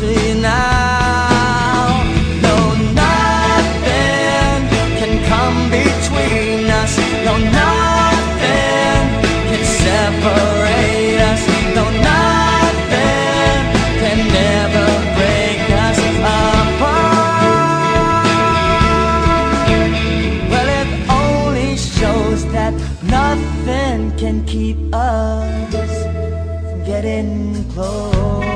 now. No, nothing can come between us. No, nothing can separate us. No, nothing can never break us apart. Well, it only shows that nothing can keep us from getting close.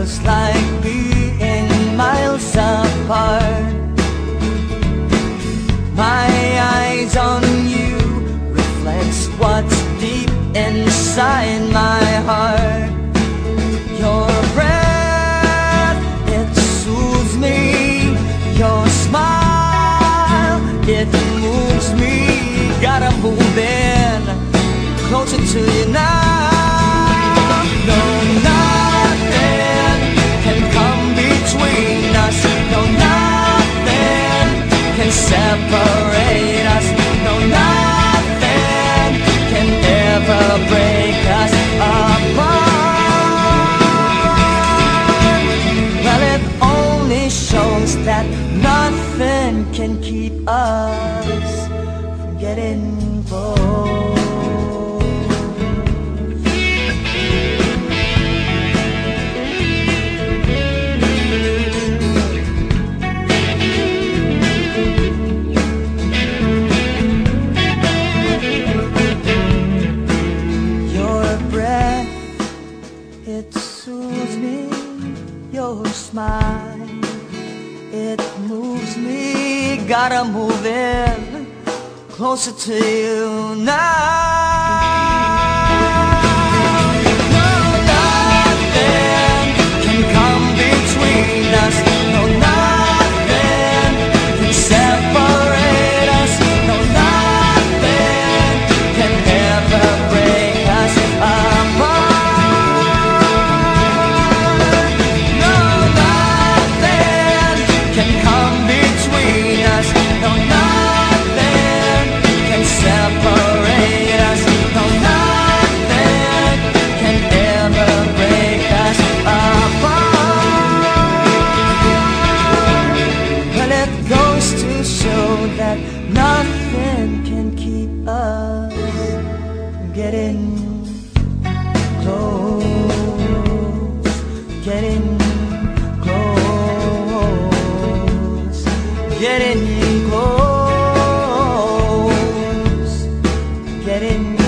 Feels like being miles apart. My eyes on you reflects what's deep inside my heart. Your breath, it soothes me. Your smile, it moves me. Gotta move in closer to you now. That nothing can keep us from getting breath, it soothes me. Your smile, it moves me. Gotta move in closer to you now. getting close, getting